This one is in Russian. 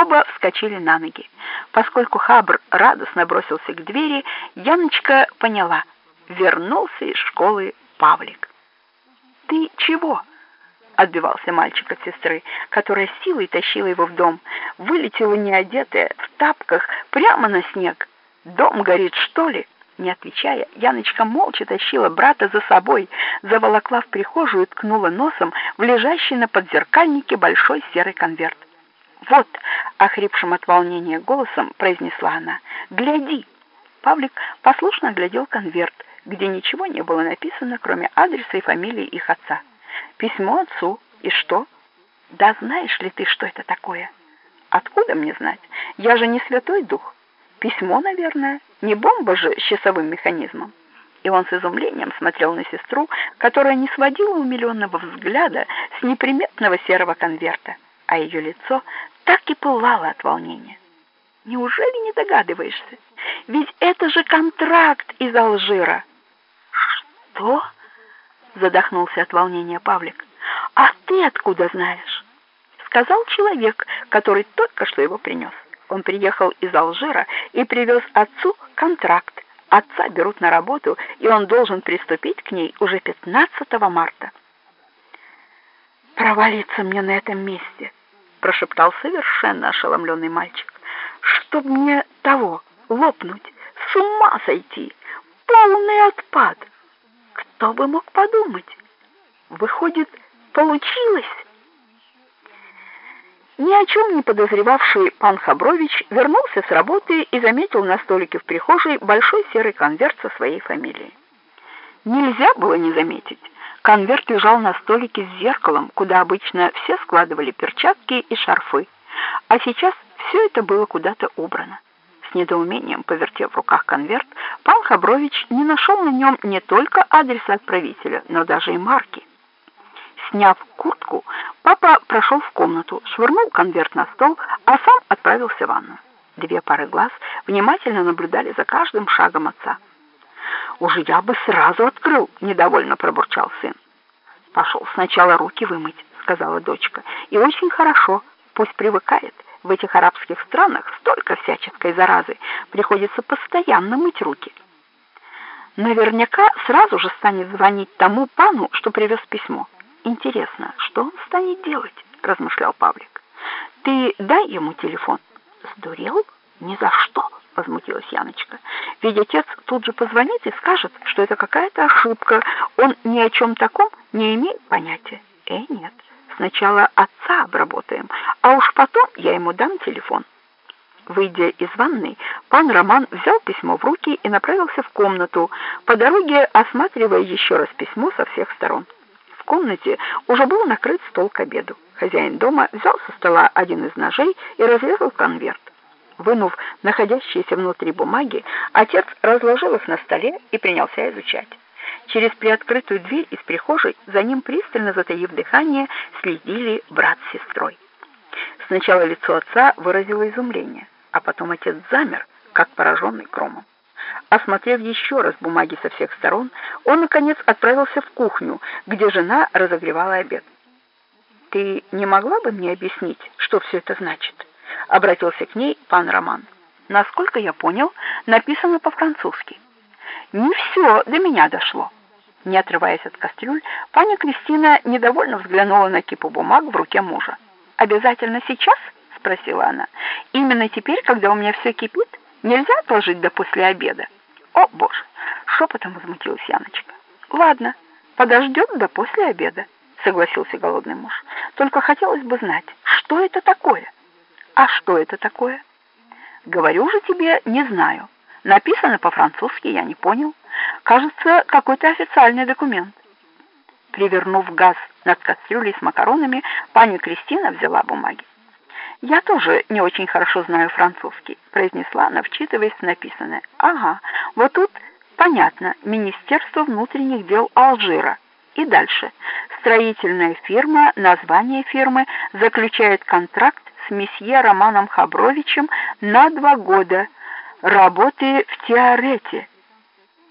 Оба вскочили на ноги. Поскольку Хабр радостно бросился к двери, Яночка поняла: вернулся из школы Павлик. Ты чего? отбивался мальчик от сестры, которая силой тащила его в дом. Вылетела неодетая, в тапках, прямо на снег. Дом горит, что ли? Не отвечая, Яночка молча тащила брата за собой, заволокла в прихожую и ткнула носом в лежащий на подзеркальнике большой серый конверт. «Вот!» — охрипшим от волнения голосом произнесла она. «Гляди!» Павлик послушно глядел конверт, где ничего не было написано, кроме адреса и фамилии их отца. Письмо отцу. И что? Да знаешь ли ты, что это такое? Откуда мне знать? Я же не святой дух. Письмо, наверное, не бомба же с часовым механизмом. И он с изумлением смотрел на сестру, которая не сводила умиленного взгляда с неприметного серого конверта, а ее лицо так и пылало от волнения. Неужели не догадываешься? Ведь это же контракт из Алжира. Что? задохнулся от волнения Павлик. А ты откуда знаешь? сказал человек, который только что его принес. Он приехал из Алжира и привез отцу контракт. Отца берут на работу, и он должен приступить к ней уже 15 марта. Провалиться мне на этом месте, прошептал совершенно ошеломленный мальчик. Чтоб мне того лопнуть, с ума сойти, полный отпад. Кто бы мог подумать? Выходит, получилось? Ни о чем не подозревавший пан Хабрович вернулся с работы и заметил на столике в прихожей большой серый конверт со своей фамилией. Нельзя было не заметить. Конверт лежал на столике с зеркалом, куда обычно все складывали перчатки и шарфы. А сейчас все это было куда-то убрано. С недоумением повертев в руках конверт, пан Хабрович не нашел на нем не только адреса отправителя, но даже и марки. Сняв куртку, папа прошел в комнату, швырнул конверт на стол, а сам отправился в ванную. Две пары глаз внимательно наблюдали за каждым шагом отца. «Уже я бы сразу открыл», — недовольно пробурчал сын. «Пошел сначала руки вымыть», — сказала дочка. «И очень хорошо, пусть привыкает. В этих арабских странах столько всяческой заразы, приходится постоянно мыть руки». Наверняка сразу же станет звонить тому пану, что привез письмо. Интересно, что он станет делать, размышлял Павлик. Ты дай ему телефон. Сдурел? Ни за что, возмутилась Яночка. Ведь отец тут же позвонит и скажет, что это какая-то ошибка. Он ни о чем таком не имеет понятия. Э, нет. Сначала отца обработаем, а уж потом я ему дам телефон. Выйдя из ванной, пан Роман взял письмо в руки и направился в комнату, по дороге осматривая еще раз письмо со всех сторон комнате уже был накрыт стол к обеду. Хозяин дома взял со стола один из ножей и разрезал конверт. Вынув находящиеся внутри бумаги, отец разложил их на столе и принялся изучать. Через приоткрытую дверь из прихожей за ним пристально затаив дыхание следили брат с сестрой. Сначала лицо отца выразило изумление, а потом отец замер, как пораженный громом. Осмотрев еще раз бумаги со всех сторон, он наконец отправился в кухню, где жена разогревала обед. Ты не могла бы мне объяснить, что все это значит? Обратился к ней пан Роман. Насколько я понял, написано по-французски. Не все до меня дошло. Не отрываясь от кастрюль, паня Кристина недовольно взглянула на кипу бумаг в руке мужа. Обязательно сейчас? спросила она. Именно теперь, когда у меня все кипит? Нельзя отложить до после обеда. О, боже, шепотом возмутилась Яночка. Ладно, подождет до после обеда, согласился голодный муж. Только хотелось бы знать, что это такое? А что это такое? Говорю же тебе, не знаю. Написано по-французски, я не понял. Кажется, какой-то официальный документ. Привернув газ над кастрюлей с макаронами, пани Кристина взяла бумаги. Я тоже не очень хорошо знаю французский, произнесла она, вчитываясь в написанное. Ага, вот тут понятно. Министерство внутренних дел Алжира. И дальше. Строительная фирма, название фирмы заключает контракт с месье Романом Хабровичем на два года работы в Теорете.